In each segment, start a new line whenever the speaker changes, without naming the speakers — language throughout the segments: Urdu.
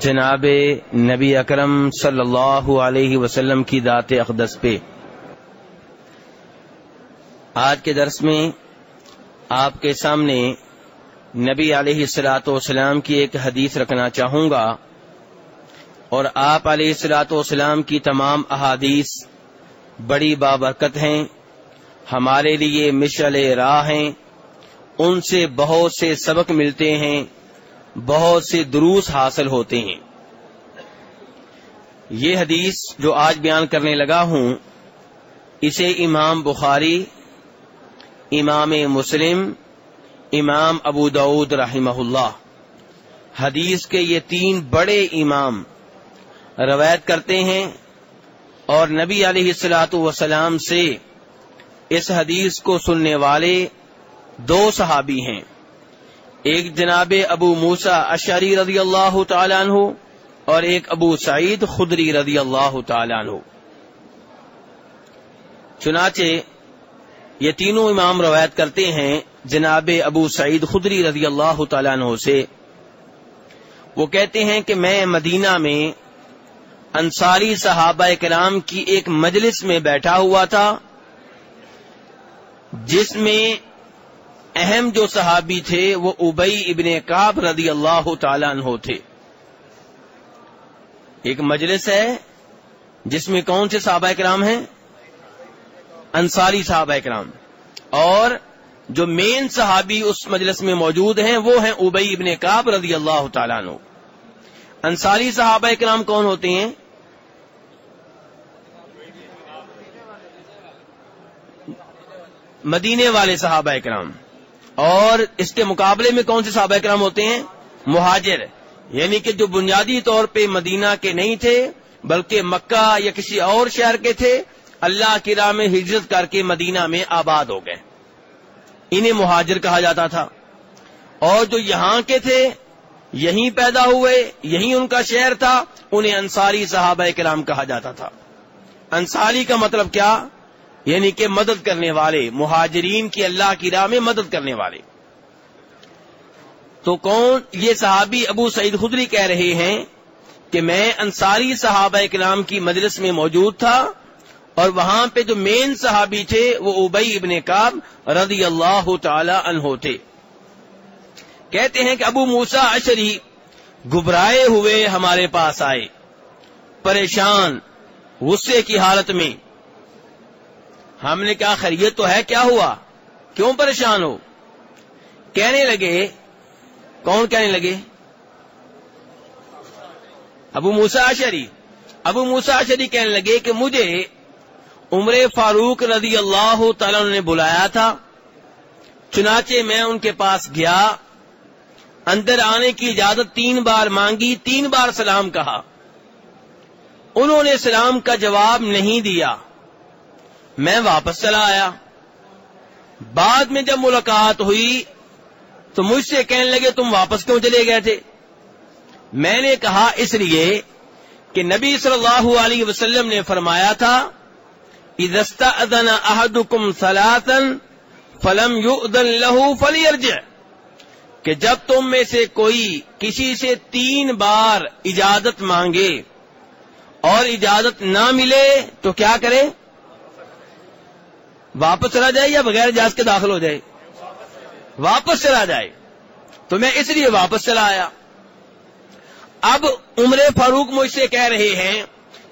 جناب نبی اکرم صلی اللہ علیہ وسلم کی ذات اقدس پہ۔ آج کے درس میں آپ کے سامنے نبی علیہ السلاۃ والسلام کی ایک حدیث رکھنا چاہوں گا اور آپ علیہ السلاۃ والسلام کی تمام احادیث بڑی بابرکت ہیں، ہمارے لیے مشعل راہ ہیں، ان سے بہت سے سبق ملتے ہیں بہت سے دروس حاصل ہوتے ہیں۔ یہ حدیث جو آج بیان کرنے لگا ہوں، اسے امام بخاری، امام مسلم، امام ابو دعود رحمہ اللہ حدیث کے یہ تین بڑے امام روایت کرتے ہیں اور نبی علیہ السلاۃ وسلام سے اس حدیث کو سننے والے دو صحابی ہیں۔ ایک جناب ابو موسا اشری رضی اللہ تعالیٰ عنہ اور ایک ابو سعید خدری رضی اللہ تعالیٰ عنہ۔ چنانچہ یہ تینوں امام روایت کرتے ہیں جناب ابو سعید خدری رضی اللہ تعالیٰ عنہ سے۔ وہ کہتے ہیں کہ میں مدینہ میں انصاری صحابہ کرام کی ایک مجلس میں بیٹھا ہوا تھا، جس میں اہم جو صحابی تھے وہ ابئی ابن کاب رضی اللہ تعالیٰ عنہ تھے۔ ایک مجلس ہے جس میں کون سے صحابہ کرام ہیں؟ انصاری صحابہ کرام اور جو مین صحابی اس مجلس میں موجود ہیں وہ ہیں ابئی ابن کاب رضی اللہ تعالیٰ عنہ۔ انصاری صحابہ کرام کون ہوتے ہیں؟ مدینے والے صحابہ کرام اور اس کے مقابلے میں کون سے صحابہ کرام ہوتے ہیں؟ مہاجر. یعنی کہ جو بنیادی طور پہ مدینہ کے نہیں تھے، بلکہ مکہ یا کسی اور شہر کے تھے، اللہ کی راہ میں ہجرت کر کے مدینہ میں آباد ہو گئے. انہیں مہاجر کہا جاتا تھا. اور جو یہاں کے تھے، یہیں پیدا ہوئے، یہیں ان کا شہر تھا، انہیں انصاری صحابہ کرام کہا جاتا تھا. انصاری کا مطلب کیا؟ یعنی کہ مدد کرنے والے، مہاجرین کی اللہ کی راہ میں مدد کرنے والے۔ تو کون؟ یہ صحابی ابو سعید خدری کہہ رہے ہیں کہ میں انصاری صحابہ کلام کی مجلس میں موجود تھا اور وہاں پہ جو مین صحابی تھے وہ ابئی ابن کاب رضی اللہ تعالی عنہ تھے۔ کہتے ہیں کہ ابو موسا اشری گھبرائے ہوئے ہمارے پاس آئے، پریشان، غصے کی حالت میں۔ ہم نے کہا خیریت تو ہے، کیا ہوا؟ کیوں پریشان ہو؟ کہنے لگے، کون کہنے لگے؟ ابو موسا شری ابو موسا شری کہنے لگے کہ مجھے عمر فاروق رضی اللہ تعالی نے بلایا تھا۔ چنانچہ میں ان کے پاس گیا، اندر آنے کی اجازت تین بار مانگی، تین بار سلام کہا۔ انہوں نے سلام کا جواب نہیں دیا۔ میں واپس چلا آیا۔ بعد میں جب ملاقات ہوئی تو مجھ سے کہنے لگے، تم واپس کیوں چلے گئے تھے؟ میں نے کہا، اس لیے کہ نبی صلی اللہ علیہ وسلم نے فرمایا تھا فلم لہو کہ جب تم میں سے کوئی کسی سے تین بار اجازت مانگے اور اجازت نہ ملے تو کیا کرے؟ واپس چلا جائے یا بغیر اجازت کے داخل ہو جائے؟ واپس چلا جائے۔ تو میں اس لیے واپس چلا آیا۔ اب عمر فاروق مجھ سے کہہ رہے ہیں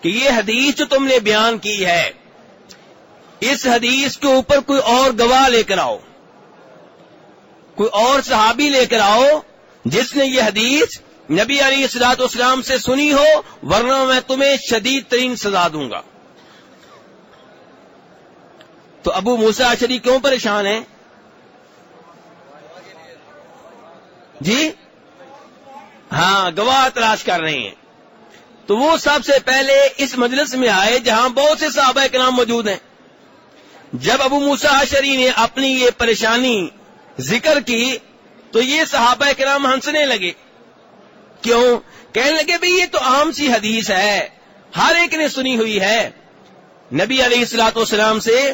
کہ یہ حدیث جو تم نے بیان کی ہے، اس حدیث کے اوپر کوئی اور گواہ لے کر آؤ۔ کوئی اور صحابی لے کر آؤ جس نے یہ حدیث نبی علی السلاط اسلام سے سنی ہو، ورنہ میں تمہیں شدید ترین سزا دوں گا۔ تو ابو موسا شری کیوں پریشان ہیں؟ جی؟ ہاں گواہ تلاش کر رہے ہیں۔ تو وہ سب سے پہلے اس مجلس میں آئے جہاں بہت سے صحابہ کے نام موجود ہیں۔ جب ابو موسا شری نے اپنی یہ پریشانی ذکر کی، تو یہ صحابہ کرام ہنسنے لگے۔ کیوں؟ کہنے لگے، بھئی یہ تو عام سی حدیث ہے۔ ہر ایک نے سنی ہوئی ہے۔ نبی علیہ السلاط والسلام سے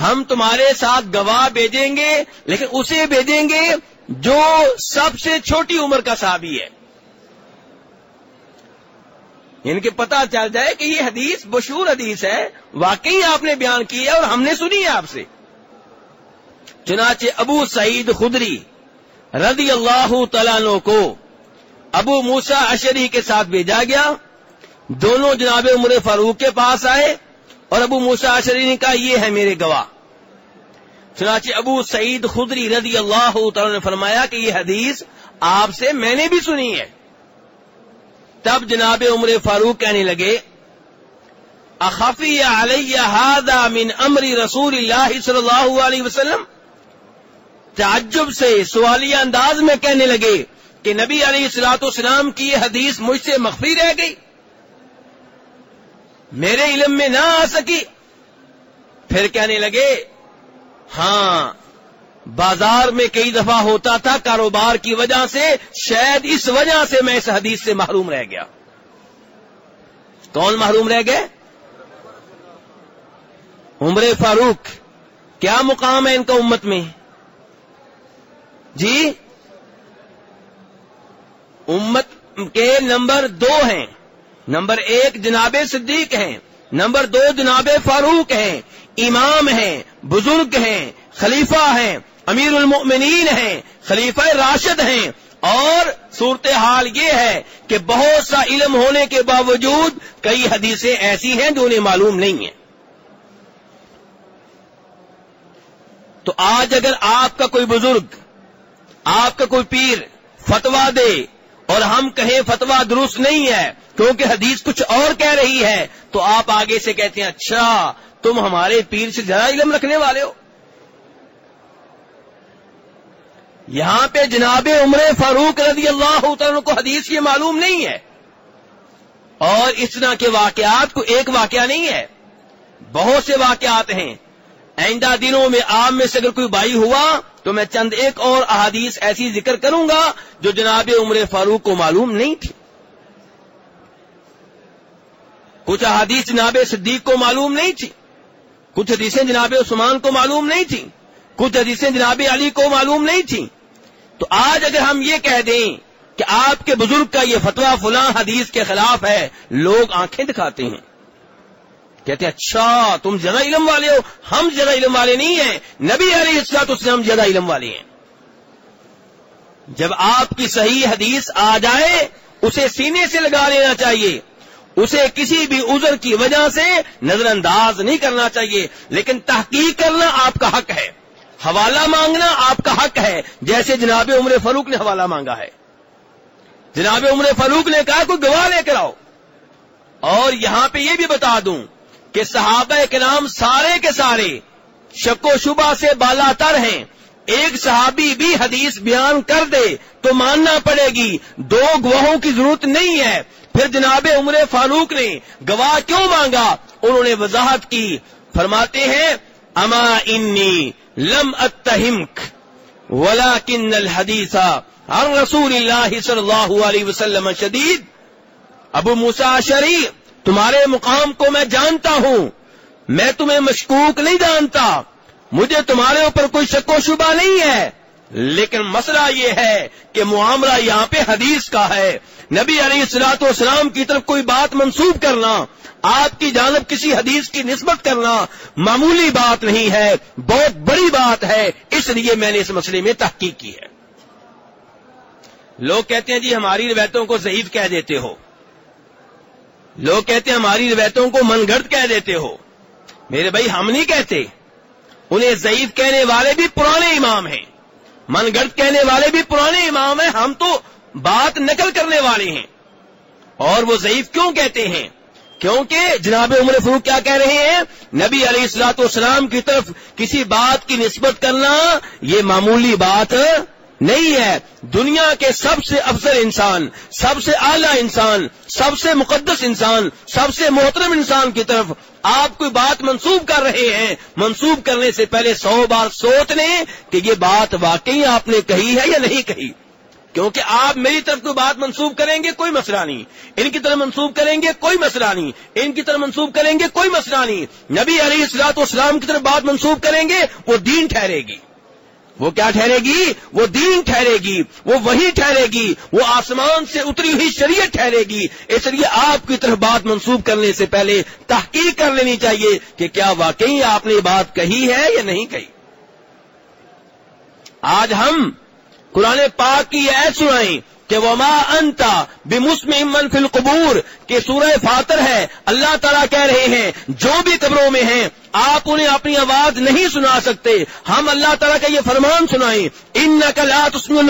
ہم تمہارے ساتھ گواہ بھیجیں گے، لیکن اسے بھیجیں گے جو سب سے چھوٹی عمر کا صحابی ہے۔ یعنی ان کے پتا چل جائے کہ یہ حدیث بشور حدیث ہے، واقعی آپ نے بیان کی ہے اور ہم نے سنی ہے آپ سے۔ چنانچہ ابو سعید خدری رضی اللہ تعالیٰ کو ابو موسا اشری کے ساتھ بھیجا گیا۔ دونوں جناب عمر فاروق کے پاس آئے۔ اور ابو موسا اشری نے کہا، یہ ہے میرے گواہ۔ چنانچہ ابو سعید خدری رضی اللہ تعالیٰ نے فرمایا کہ یہ حدیث آپ سے میں نے بھی سنی ہے۔ تب جناب عمر فاروق کہنے لگے، اخفی علیہ من امری رسول اللہ صلی اللہ علیہ وسلم؟ تعجب سے سوالیہ انداز میں کہنے لگے کہ نبی علیہ السلاط اسلام کی یہ حدیث مجھ سے مخفی رہ گئی۔ میرے علم میں نہ آ سکی۔ پھر کہنے لگے ہاں بازار میں کئی دفعہ ہوتا تھا کاروبار کی وجہ سے، شاید اس وجہ سے میں اس حدیث سے محروم رہ گیا۔ کون محروم رہ گئے؟ عمر فاروق۔ کیا مقام ہے ان کا امت میں؟ جی امت کے نمبر دو ہیں۔ نمبر ایک جناب صدیق ہیں، نمبر دو جناب فاروق ہیں، امام ہیں، بزرگ ہیں، خلیفہ ہیں، امیر المؤمنین ہیں، خلیفہ راشد ہیں۔ اور صورتحال یہ ہے کہ بہت سا علم ہونے کے باوجود کئی حدیثیں ایسی ہیں جو انہیں معلوم نہیں ہیں۔ تو آج اگر آپ کا کوئی بزرگ، آپ کا کوئی پیر فتوا دے اور ہم کہیں فتوا درست نہیں ہے کیونکہ حدیث کچھ اور کہہ رہی ہے، تو آپ آگے سے کہتے ہیں اچھا تم ہمارے پیر سے زیادہ علم رکھنے والے ہو۔ یہاں پہ جناب عمر فاروق رضی اللہ تعالیٰ کو حدیث یہ معلوم نہیں ہے۔ اور اس طرح کے واقعات کو ایک واقعہ نہیں ہے۔ بہت سے واقعات ہیں۔ آئندہ دنوں میں عام میں سے اگر کوئی بائی ہوا، تو میں چند ایک اور احادیث ایسی ذکر کروں گا جو جناب عمر فاروق کو معلوم نہیں تھی۔ کچھ احادیث جناب صدیق کو معلوم نہیں تھی، کچھ حدیثیں جناب عثمان کو معلوم نہیں تھی، کچھ حدیثیں جناب علی کو معلوم نہیں تھیں تو آج اگر ہم یہ کہہ دیں کہ آپ کے بزرگ کا یہ فتوا فلاں حدیث کے خلاف ہے، لوگ آنکھیں دکھاتے ہیں۔ کہتے ہیں اچھا تم زیادہ علم والے ہو۔ ہم زیادہ علم والے نہیں ہیں۔ نبی علیہ السلاط اس سے ہم زیادہ علم والے ہیں۔ جب آپ کی صحیح حدیث آ جائے، اسے سینے سے لگا لینا چاہیے۔ اسے کسی بھی عذر کی وجہ سے نظر انداز نہیں کرنا چاہیے، لیکن تحقیق کرنا آپ کا حق ہے۔ حوالہ مانگنا آپ کا حق ہے، جیسے جناب عمر فاروق نے حوالہ مانگا ہے۔ جناب عمر فاروق نے کہا، کوئی گواہ لے کر آؤ۔ اور یہاں پہ یہ بھی بتا دوں کہ صحابہ کے نام سارے کے سارے شک و شبہ سے بالا تر ہیں۔ ایک صحابی بھی حدیث بیان کر دے تو ماننا پڑے گی۔ دو گواہوں کی ضرورت نہیں ہے۔ پھر جناب عمر فاروق نے گواہ کیوں مانگا؟ انہوں نے وضاحت کی۔ فرماتے ہیں، اما انی لم اتہمک، ولیکن الحدیث عن رسول اللہ صلی اللہ علیہ وسلم شدید۔ ابو موسا تمہارے مقام کو میں جانتا ہوں۔ میں تمہیں مشکوک نہیں جانتا۔ مجھے تمہارے اوپر کوئی شک و شبہ نہیں ہے۔ لیکن مسئلہ یہ ہے کہ معاملہ یہاں پہ حدیث کا ہے۔ نبی علیہ السلاط والسلام کی طرف کوئی بات منسوب کرنا، آپ کی جانب کسی حدیث کی نسبت کرنا معمولی بات نہیں ہے، بہت بڑی بات ہے۔ اس لیے میں نے اس مسئلے میں تحقیق کی ہے۔ لوگ کہتے ہیں جی ہماری روایتوں کو ضعیف کہہ دیتے ہو۔ لوگ کہتے ہیں ہماری روایتوں کو من گھڑت کہہ دیتے ہو۔ میرے بھائی، ہم نہیں کہتے۔ انہیں ضعیف کہنے والے بھی پرانے امام ہیں۔ من گڑت کہنے والے بھی پرانے امام ہیں، ہم تو بات نقل کرنے والے ہیں۔ اور وہ ضعیف کیوں کہتے ہیں؟ کیونکہ جناب عمر فروخ کیا کہہ رہے ہیں؟ نبی علیہ السلاط والسلام کی طرف کسی بات کی نسبت کرنا یہ معمولی بات نہیں ہے۔ دنیا کے سب سے افضل انسان، سب سے اعلی انسان، سب سے مقدس انسان، سب سے محترم انسان کی طرف آپ کوئی بات منسوب کر رہے ہیں۔ منسوب کرنے سے پہلے سو بار سوچ لیں کہ یہ بات واقعی آپ نے کہی ہے یا نہیں کہی۔ کیونکہ آپ میری طرف کوئی بات منسوب کریں گے، کوئی مسئلہ نہیں۔ ان کی طرف منسوب کریں گے، کوئی مسئلہ نہیں۔ ان کی طرف منسوب کریں گے، کوئی مسئلہ نہیں۔ نبی علیہ السلاط اسلام کی طرف بات منسوب کریں گے، وہ دین ٹھہرے گی۔ وہ کیا ٹھہرے گی؟ وہ دین ٹھہرے گی، وہ وہی ٹھہرے گی، وہ آسمان سے اتری ہوئی شریعت ٹھہرے گی۔ اس لیے آپ کی طرف بات منسوب کرنے سے پہلے تحقیق کر لینی چاہیے کہ کیا واقعی آپ نے یہ بات کہی ہے یا نہیں کہی۔ آج ہم قرآن پاک کی ایس سنائیں کہ وہ ماں انتا بے من فی القبور، کہ سورہ فاتر ہے، اللہ تعالیٰ کہہ رہے ہیں، جو بھی قبروں میں ہیں آپ انہیں اپنی آواز نہیں سنا سکتے۔ ہم اللہ تعالیٰ کا یہ فرمان سنائیں۔ ان نقلات اس میں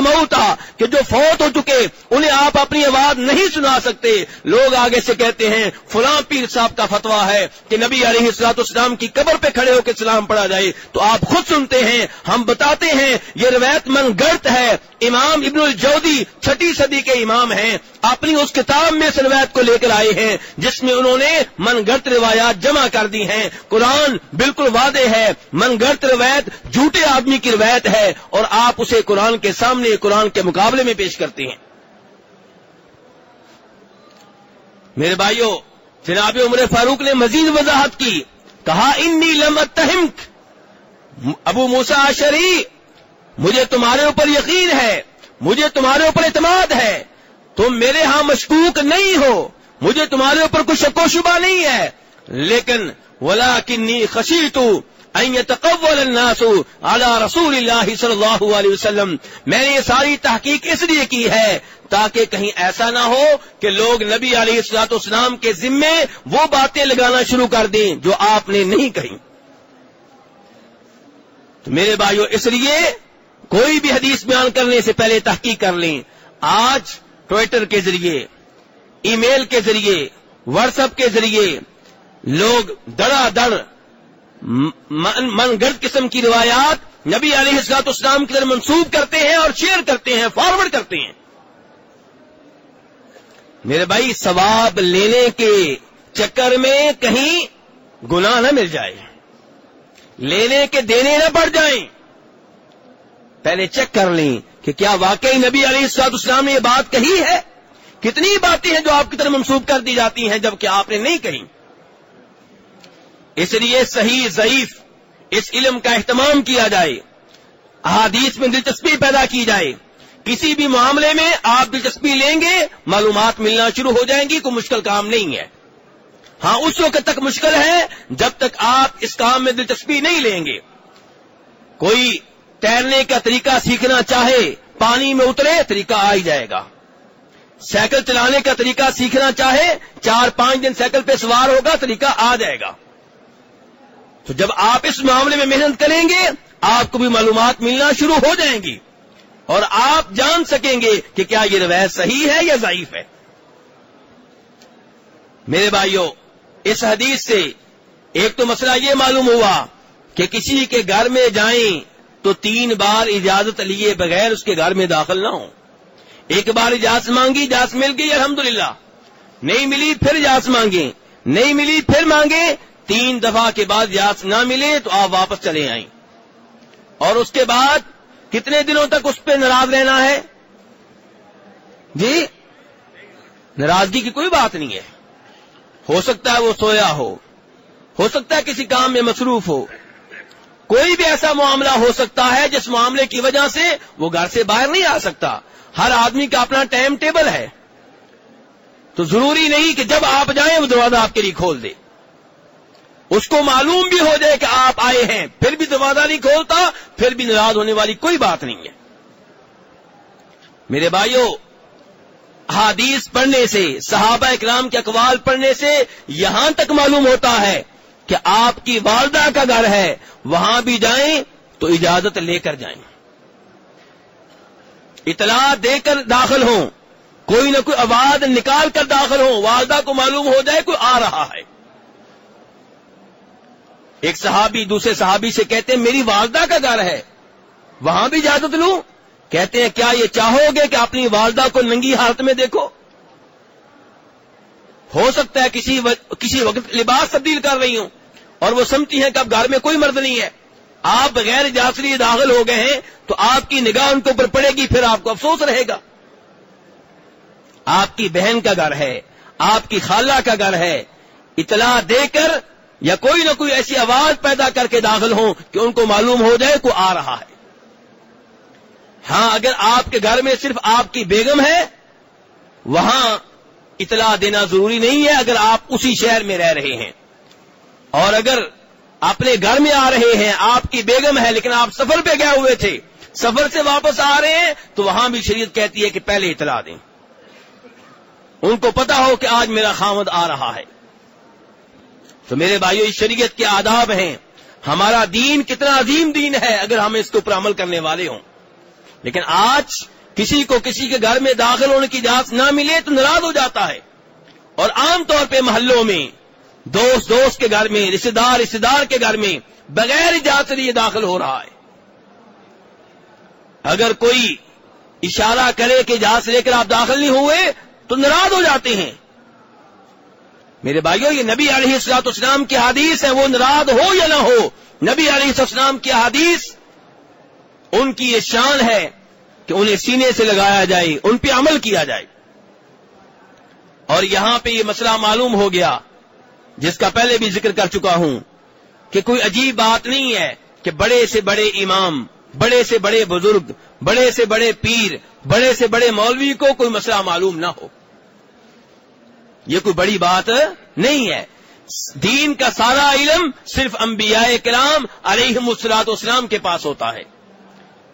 کہ جو فوت ہو چکے، انہیں آپ اپنی آواز نہیں سنا سکتے۔ لوگ آگے سے کہتے ہیں، فلاں پیر صاحب کا فتوا ہے کہ نبی علیہ السلاط اسلام کی قبر پہ کھڑے ہو کے سلام پڑھا جائے۔ تو آپ خود سنتے ہیں، ہم بتاتے ہیں، یہ روایت من گرت ہے۔ امام ابن الجودی چھٹی صدی کے امام ہیں۔ اپنی اس کتاب میں اس روایت کو لے کر آئے ہیں، جس میں انہوں نے من گڑت روایات جمع کر دی ہیں۔ قرآن بالکل وعدے ہے۔ من گڑت روایت، جھوٹے آدمی کی روایت ہے اور آپ اسے قرآن کے سامنے، قرآن کے مقابلے میں پیش کرتے ہیں۔ میرے بھائیوں جناب عمر فاروق نے مزید وضاحت کی۔ کہا، انی لمت ابو موسا شری مجھے تمہارے اوپر یقین ہے، مجھے تمہارے اوپر اعتماد ہے۔ تم میرے ہاں مشکوک نہیں ہو، مجھے تمہارے اوپر کوئی شک و شبہ نہیں ہے۔ لیکن ولا کنی خشی تو الناس اعلی رسول اللہ صلی اللہ علیہ وسلم. میں نے یہ ساری تحقیق اس لیے کی ہے تاکہ کہیں ایسا نہ ہو کہ لوگ نبی علیہ السلاط اسلام کے ذمے وہ باتیں لگانا شروع کر دیں جو آپ نے نہیں کہی تو میرے بھائیو، اس لیے کوئی بھی حدیث بیان کرنے سے پہلے تحقیق کر لیں۔ آج ٹویٹر کے ذریعے، ای میل کے ذریعے، واٹس ایپ کے ذریعے لوگ دڑا دڑ من گرد قسم کی روایات نبی علیہ السلاط اسلام کی طرح منسوب کرتے ہیں اور شیئر کرتے ہیں فارورڈ کرتے ہیں۔ میرے بھائی، ثواب لینے کے چکر میں کہیں گناہ نہ مل جائے۔ لینے کے دینے نہ پڑ جائیں۔ پہلے چیک کر لیں کہ کیا واقعی نبی علی السلاط اسلام نے یہ بات کہی ہے؟ کتنی باتیں ہیں جو آپ کی طرف منسوخ کر دی جاتی ہیں جبکہ آپ نے نہیں کہی؟ اس لیے صحیح ضعیف اس علم کا اہتمام کیا جائے، احادیث میں دلچسپی پیدا کی جائے۔ کسی بھی معاملے میں آپ دلچسپی لیں گے، معلومات ملنا شروع ہو جائیں گی، کوئی مشکل کام نہیں ہے۔ ہاں اس وقت تک مشکل ہے جب تک آپ اس کام میں دلچسپی نہیں لیں گے۔ کوئی تیرنے کا طریقہ سیکھنا چاہے، پانی میں اترے، طریقہ آ ہی جائے گا۔ سائیکل چلانے کا طریقہ سیکھنا چاہے، چار پانچ دن سائیکل پہ سوار ہوگا، طریقہ آ جائے گا۔ تو جب آپ اس معاملے میں محنت کریں گے، آپ کو بھی معلومات ملنا شروع ہو جائیں گی۔ اور آپ جان سکیں گے کہ کیا یہ روایت صحیح ہے یا ضعیف ہے۔ میرے بھائیوں اس حدیث سے ایک تو مسئلہ یہ معلوم ہوا کہ کسی کے گھر میں جائیں تو تین بار اجازت لیے بغیر اس کے گھر میں داخل نہ ہو ایک بار اجازت مانگی، اجازت مل گئی، الحمدللہ۔ نہیں ملی، پھر اجازت مانگے نہیں ملی، پھر مانگے تین دفعہ کے بعد اجازت نہ ملے تو آپ واپس چلے آئیں۔ اور اس کے بعد کتنے دنوں تک اس پہ ناراض رہنا ہے؟ جی ناراضگی کی کوئی بات نہیں ہے۔ ہو سکتا ہے وہ سویا ہو ہو سکتا ہے کسی کام میں مصروف ہو۔ کوئی بھی ایسا معاملہ ہو سکتا ہے جس معاملے کی وجہ سے وہ گھر سے باہر نہیں آ سکتا۔ ہر آدمی کا اپنا ٹائم ٹیبل ہے۔ تو ضروری نہیں کہ جب آپ جائیں وہ دروازہ آپ کے لیے کھول دے اس کو معلوم بھی ہو جائے کہ آپ آئے ہیں، پھر بھی دروازہ نہیں کھولتا، پھر بھی ناراض ہونے والی کوئی بات نہیں ہے۔ میرے بھائیوں حادیث پڑھنے سے، صحابہ اکرام کے اقوال پڑھنے سے یہاں تک معلوم ہوتا ہے کہ آپ کی والدہ کا گھر ہے، وہاں بھی جائیں تو اجازت لے کر جائیں۔ اطلاع دے کر داخل ہوں۔ کوئی نہ کوئی آواز نکال کر داخل ہوں۔ والدہ کو معلوم ہو جائے کوئی آ رہا ہے۔ ایک صحابی دوسرے صحابی سے کہتے ہیں، میری والدہ کا گھر ہے۔ وہاں بھی اجازت لوں؟ کہتے ہیں، کیا یہ چاہو گے کہ اپنی والدہ کو ننگی حالت میں دیکھو؟ ہو سکتا ہے کسی کسی وقت لباس تبدیل کر رہی ہوں اور وہ سمجھتی ہیں کہ اب گھر میں کوئی مرد نہیں ہے۔ آپ بغیر اجازت داخل ہو گئے ہیں تو آپ کی نگاہ ان کے اوپر پڑے گی، پھر آپ کو افسوس رہے گا۔ آپ کی بہن کا گھر ہے، آپ کی خالہ کا گھر ہے۔ اطلاع دے کر یا کوئی نہ کوئی ایسی آواز پیدا کر کے داخل ہوں کہ ان کو معلوم ہو جائے کو آ رہا ہے۔ ہاں اگر آپ کے گھر میں صرف آپ کی بیگم ہے، وہاں اطلاع دینا ضروری نہیں ہے اگر آپ اسی شہر میں رہ رہے ہیں۔ اور اگر اپنے گھر میں آ رہے ہیں، آپ کی بیگم ہے، لیکن آپ سفر پہ گئے ہوئے تھے، سفر سے واپس آ رہے ہیں، تو وہاں بھی شریعت کہتی ہے کہ پہلے اطلاع دیں۔ ان کو پتا ہو کہ آج میرا خامد آ رہا ہے۔ تو میرے بھائیو، اس شریعت کے آداب ہیں۔ ہمارا دین کتنا عظیم دین ہے اگر ہم اس کے اوپر عمل کرنے والے ہوں۔ لیکن آج کسی کو کسی کے گھر میں داخل ہونے کی اجازت نہ ملے تو ناراض ہو جاتا ہے۔ اور عام طور پہ محلوں میں دوست دوست کے گھر میں رشتے دار رشتے دار کے گھر میں بغیر اجازت لیے داخل ہو رہا ہے۔ اگر کوئی اشارہ کرے کہ اجازت لے کر آپ داخل نہیں ہوئے تو ناراض ہو جاتے ہیں۔ میرے بھائیوں یہ نبی علیہ السلاط اسلام کی حدیث ہے، وہ ناراض ہو یا نہ ہو؟ نبی علیہ السلام کی حدیث ان کی یہ شان ہے کہ انہیں سینے سے لگایا جائے، ان پہ عمل کیا جائے۔ اور یہاں پہ یہ مسئلہ معلوم ہو گیا، جس کا پہلے بھی ذکر کر چکا ہوں، کہ کوئی عجیب بات نہیں ہے کہ بڑے سے بڑے امام، بڑے سے بڑے بزرگ، بڑے سے بڑے پیر، بڑے سے بڑے مولوی کو کوئی مسئلہ معلوم نہ ہو۔ یہ کوئی بڑی بات نہیں ہے۔ دین کا سارا علم صرف انبیاء کرام علیہ مسلاط اسلام کے پاس ہوتا ہے۔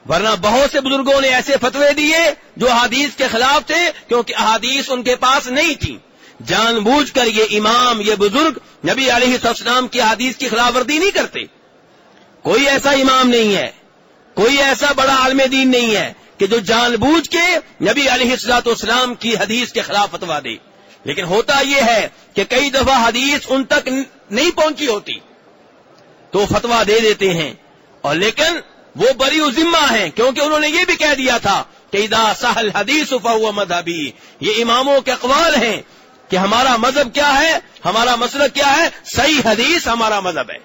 ورنہ بہت سے بزرگوں نے ایسے فتوے دیے جو احادیث کے خلاف تھے کیونکہ احادیث ان کے پاس نہیں تھی جان بوجھ کر یہ امام، یہ بزرگ نبی علیہ السلام کی حدیث کی خلاف ورزی نہیں کرتے۔ کوئی ایسا امام نہیں ہے۔ کوئی ایسا بڑا عالم دین نہیں ہے کہ جو جان بوجھ کے نبی علیہ السلاط اسلام کی حدیث کے خلاف فتوا دے۔ لیکن ہوتا یہ ہے کہ کئی دفعہ حدیث ان تک نہیں پہنچی ہوتی۔ تو فتوا دے دیتے ہیں۔ اور لیکن وہ بری ذمہ ہیں، کیونکہ انہوں نے یہ بھی کہہ دیا تھا کہ ادا سہل حدیث مذہبی۔ یہ اماموں کے اقوال ہیں کہ ہمارا مذہب کیا ہے، ہمارا مسلک کیا ہے، صحیح حدیث ہمارا مذہب ہے۔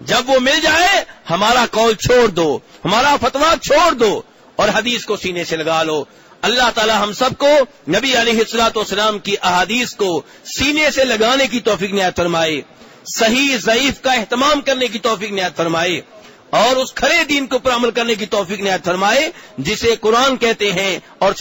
جب وہ مل جائے، ہمارا کال چھوڑ دو، ہمارا فتوا چھوڑ دو اور حدیث کو سینے سے لگا لو۔ اللہ تعالی ہم سب کو نبی علیہ السلاۃ والسلام کی احادیث کو سینے سے لگانے کی توفیق نہایت فرمائے، صحیح ضعیف کا اہتمام کرنے کی توفیق نہایت فرمائے اور اس کھڑے دین کو پر عمل کرنے کی توفیق نہایت فرمائے، جسے قرآن کہتے ہیں اور